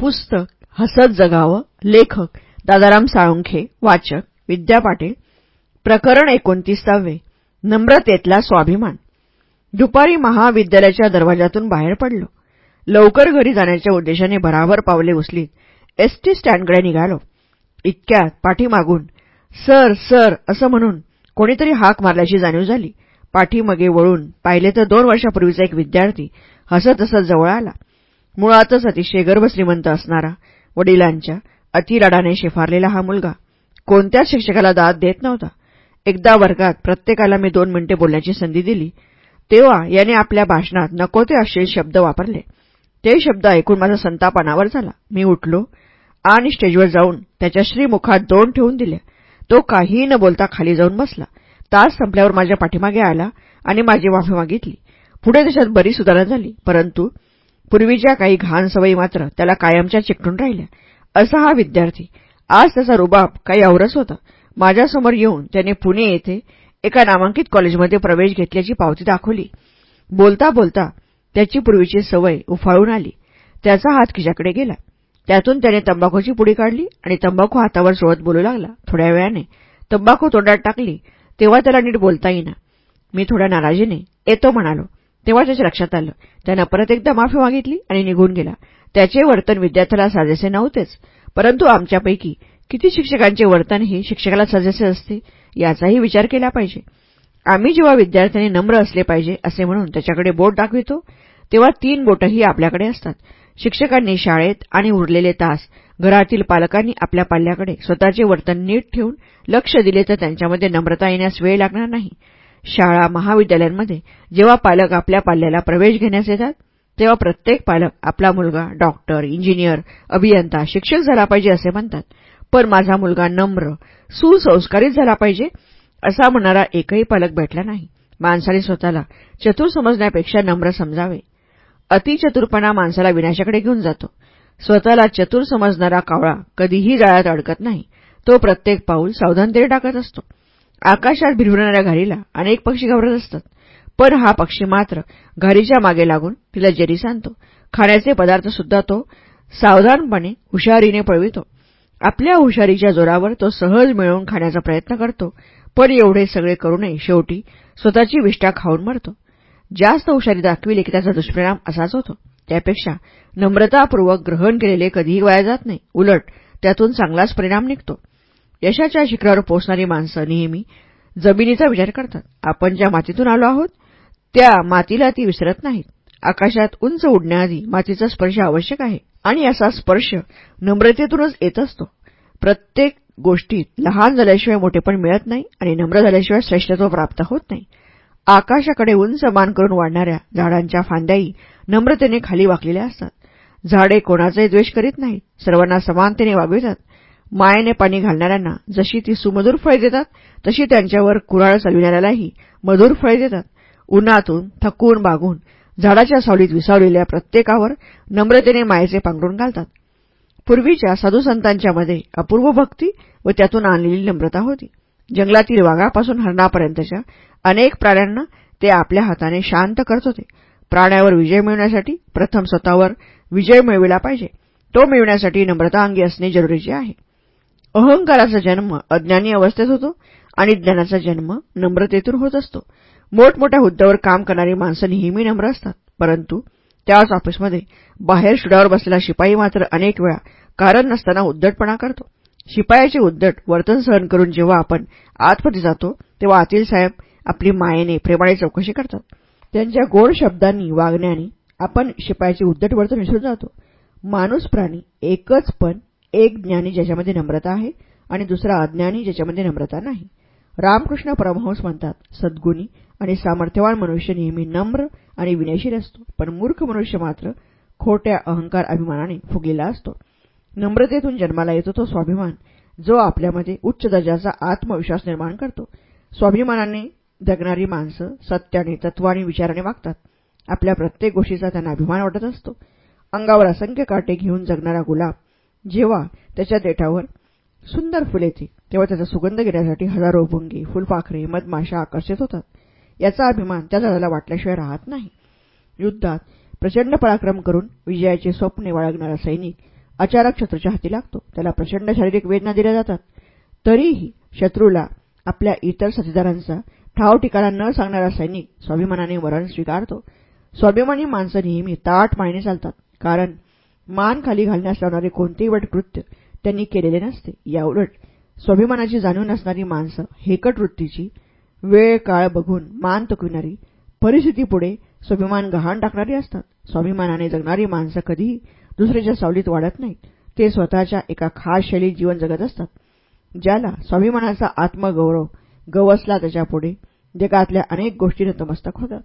पुस्तक हसत जगावं लेखक दादाराम साळुंखे वाचक विद्या पाटील प्रकरण एकोणतीसावे नम्रतेतला स्वाभिमान. दुपारी महाविद्यालयाच्या दरवाजातून बाहेर पडलो. लवकर घरी जाण्याच्या उद्देशाने भराभर पावले उचलीत. एसटी स्टँडकडे निघालो. इतक्यात पाठीमागून सर सर असं म्हणून कोणीतरी हाक मारल्याची जाणीव झाली. पाठीमागे वळून पाहिले तर दोन वर्षापूर्वीचा एक विद्यार्थी हसत हसत जवळ आला. मुळातच अतिशय गर्भश्रीमंत असणारा वडिलांच्या अतिराडाने शेफारलेला हा मुलगा कोणत्याच शिक्षकाला दाद देत नव्हता. एकदा वर्गात प्रत्येकाला मी दोन मिनिटे बोलण्याची संधी दिली. तेव्हा याने आपल्या भाषणात नको ते अश्लील शब्द वापरले. ते शब्द ऐकून माझा संताप अनावर झाला. मी उठलो आणि स्टेजवर जाऊन त्याच्या श्रीमुखात दोन ठेवून दिल्या तो काहीही न बोलता खाली जाऊन बसला. तास संपल्यावर माझ्या पाठीमागे आला आणि माझी माफी मागितली. पुढे त्याच्यात बरी सुधारणा झाली. परंतु पूर्वीच्या काही घाण सवयी मात्र त्याला कायमच्या चिकटून राहिल्या. असा हा विद्यार्थी. आज त्याचा रुबाब काही औरस होता. माझ्यासमोर येऊन त्याने पुणे येथे एका नामांकित कॉलेजमध्ये प्रवेश घेतल्याची पावती दाखवली. बोलता बोलता त्याची पूर्वीची सवय उफाळून आली. त्याचा हात खिशाकडे गेला. त्यातून त्याने तंबाखूची पुडी काढली आणि तंबाखू हातावर सोडत बोलू लागला. थोड्या वेळाने तंबाखू तोंडात टाकली तेव्हा त्याला नीट बोलता येईना. मी थोड्या नाराजीने येतो म्हणालो. तेव्हा त्याच्या लक्षात आलं. त्यानं परत एकदा माफी मागितली आणि निघून गेला. त्याचे वर्तन विद्यार्थ्याला साजेसे नव्हतेच. परंतु आमच्यापैकी किती शिक्षकांचे वर्तन हे शिक्षकाला सजेसे असते याचाही विचार केला पाहिजे. आम्ही जेव्हा विद्यार्थ्यांनी नम्र असले पाहिजे असे म्हणून त्याच्याकडे बोट दाखवितो तेव्हा तीन बोटही आपल्याकडे असतात. शिक्षकांनी शाळेत आणि उरलेले तास घरातील पालकांनी आपल्या पाल्याकडे स्वतःचे वर्तन नीट ठेवून लक्ष दिले तर त्यांच्यामध्ये नम्रता येण्यास वेळ लागणार नाही. शाळा महाविद्यालयांमध्ये जेव्हा पालक आपल्या पाल्याला प्रवेश घेण्यास येतात तेव्हा प्रत्येक पालक आपला मुलगा डॉक्टर इंजिनियर अभियंता शिक्षक झाला पाहिजे असे म्हणतात. पण माझा मुलगा नम्र सुसंस्कारित झाला पाहिजे असा म्हणणारा एकही पालक भेटला नाही. माणसाने स्वतःला चतुर समजण्यापेक्षा नम्र समजावे. अतिचतुरपणा माणसाला विनाशाकडे घेऊन जातो. स्वतःला चतुर समजणारा कावळा कधीही जाळ्यात अडकत नाही. तो प्रत्येक पाऊल सावधानतेने टाकत असतो. आकाशात भिरवणाऱ्या घारीला अनेक पक्षी घाबरत असतात. पण हा पक्षी मात्र घारीच्या मागे लागून तिला जरी सांगतो खाण्याचे पदार्थ सुद्धा तो सावधानपणे हुशारीने पळवितो. आपल्या हुशारीच्या जोरावर तो सहज मिळवून खाण्याचा प्रयत्न करतो पण एवढे सगळे करूनही शेवटी स्वतःची विष्ठा खाऊन मरतो. जास्त हुशारी दाखविली की त्याचा दुष्परिणाम असाच होतो. त्यापेक्षा नम्रतापूर्वक ग्रहण केलेले कधीही वाया जात नाही. उलट त्यातून चांगलाच परिणाम निघतो. यशाच्या शिखरावर पोहोचणारी माणसं नेहमी जमिनीचा विचार करतात. आपण ज्या मातीतून आलो आहोत त्या मातीला ती विसरत नाहीत. आकाशात उंच उडण्याआधी मातीचा स्पर्श आवश्यक आहे आणि असा स्पर्श नम्रतेतूनच येत असतो. प्रत्येक गोष्टीत लहान झाल्याशिवाय मोठेपण मिळत नाही आणि नम्र झाल्याशिवाय श्रेष्ठत्व प्राप्त होत नाही. आकाशाकडे उंच मान करून वाढणाऱ्या झाडांच्या फांद्याही नम्रतेने खाली वाकलेल्या असतात. झाडे कोणाचाही द्वेष करीत नाहीत. सर्वांना समानतेने वागवितात. मायेने पाणी घालणाऱ्यांना जशी ती सुमधुर फळे देतात तशी त्यांच्यावर कुराळ चालविणाऱ्यालाही मधुर फळे देतात. उन्हातून थकून बागून झाडाच्या सावलीत विसावलेल्या प्रत्येकावर नम्रतेने मायेचे पांघरून घालतात. पूर्वीच्या साधूसंतांच्या मध्ये अपूर्व भक्ती व त्यातून आणलेली नम्रता होती. जंगलातील वाघापासून हरणापर्यंतच्या अनेक प्राण्यांना ते आपल्या हाताने शांत करत होते. प्राण्यावर विजय मिळवण्यासाठी प्रथम स्वतःवर विजय मिळविला पाहिजे. तो मिळवण्यासाठी नम्रता अंगी असणे जरुरीचे आहे. अहंकाराचा जन्म अज्ञानी अवस्थेत होतो आणि ज्ञानाचा जन्म नम्रतेतून होत असतो. मोठमोठ्या हुद्द्यावर काम करणारी माणसं नेहमी नम्र असतात. परंतु त्याच ऑफिसमध्ये बाहेर शुडावर बसलेला शिपाई मात्र अनेक वेळा कारण नसताना उद्धटपणा करतो. शिपायाचे उद्धट वर्तन सहन करून जेव्हा आपण आतमध्ये जातो तेव्हा आतील साहेब आपली मायेने प्रेमाने चौकशी करतात. त्यांच्या गोड शब्दांनी वागण्याने आपण शिपायाचे उद्धट वर्तन विसरून जातो. माणूस प्राणी एकच पण एक ज्ञानी ज्याच्यामध्ये नम्रता आहे आणि दुसरा अज्ञानी ज्याच्यामध्ये नम्रता नाही. रामकृष्ण परमहंस म्हणतात सद्गुणी आणि सामर्थ्यवान मनुष्य नेहमी नम्र आणि विनयशील असतो पण मूर्ख मनुष्य मात्र खोट्या अहंकार अभिमानाने फुगलेला असतो. नम्रतेतून जन्माला येतो तो स्वाभिमान जो आपल्यामध्ये उच्च दर्जाचा आत्मविश्वास निर्माण करतो. स्वाभिमानाने जगणारी माणसं सत्याने तत्वाने विचाराने वागतात. आपल्या प्रत्येक गोष्टीचा त्यांना अभिमान वाटत असतो. अंगावर असंख्य काटे घेऊन जगणारा गुलाब जेव्हा त्याच्या देठावर सुंदर फुल येते तेव्हा त्याचा सुगंध घेण्यासाठी हजारो भुंगी फुलपाखरे मधमाशा आकर्षित होतात. याचा अभिमान त्या झाडाला वाटल्याशिवाय राहत नाही. युद्धात प्रचंड पराक्रम करून विजयाचे स्वप्ने बाळगणारा सैनिक अचानक शत्रूच्या हाती लागतो. त्याला प्रचंड शारीरिक वेदना दिल्या जातात. तरीही शत्रूला आपल्या इतर साथीदारांचा ठाव ठिकाणा न सांगणारा सैनिक स्वाभिमानाने वरण स्वीकारतो. स्वाभिमानी माणसं नेहमी ताट मानेने चालतात कारण मान खाली घालण्यास लावणारे कोणतेही वाईट कृत्य त्यांनी केलेले नसते. याउलट स्वाभिमानाची जाणीव नसणारी माणसं हेकट वृत्तीची वेळ काळ बघून मान तुकविणारी परिस्थितीपुढे स्वाभिमान गहाण टाकणारी असतात. स्वाभिमानाने जगणारी माणसं कधीही दुसऱ्याच्या सावलीत वाढत नाहीत. ते स्वतःच्या एका खास शैलीत जीवन जगत असतात. ज्याला स्वाभिमानाचा आत्मगौरव गवसला त्याच्यापुढे जगातल्या अनेक गोष्टी नतमस्तक होतात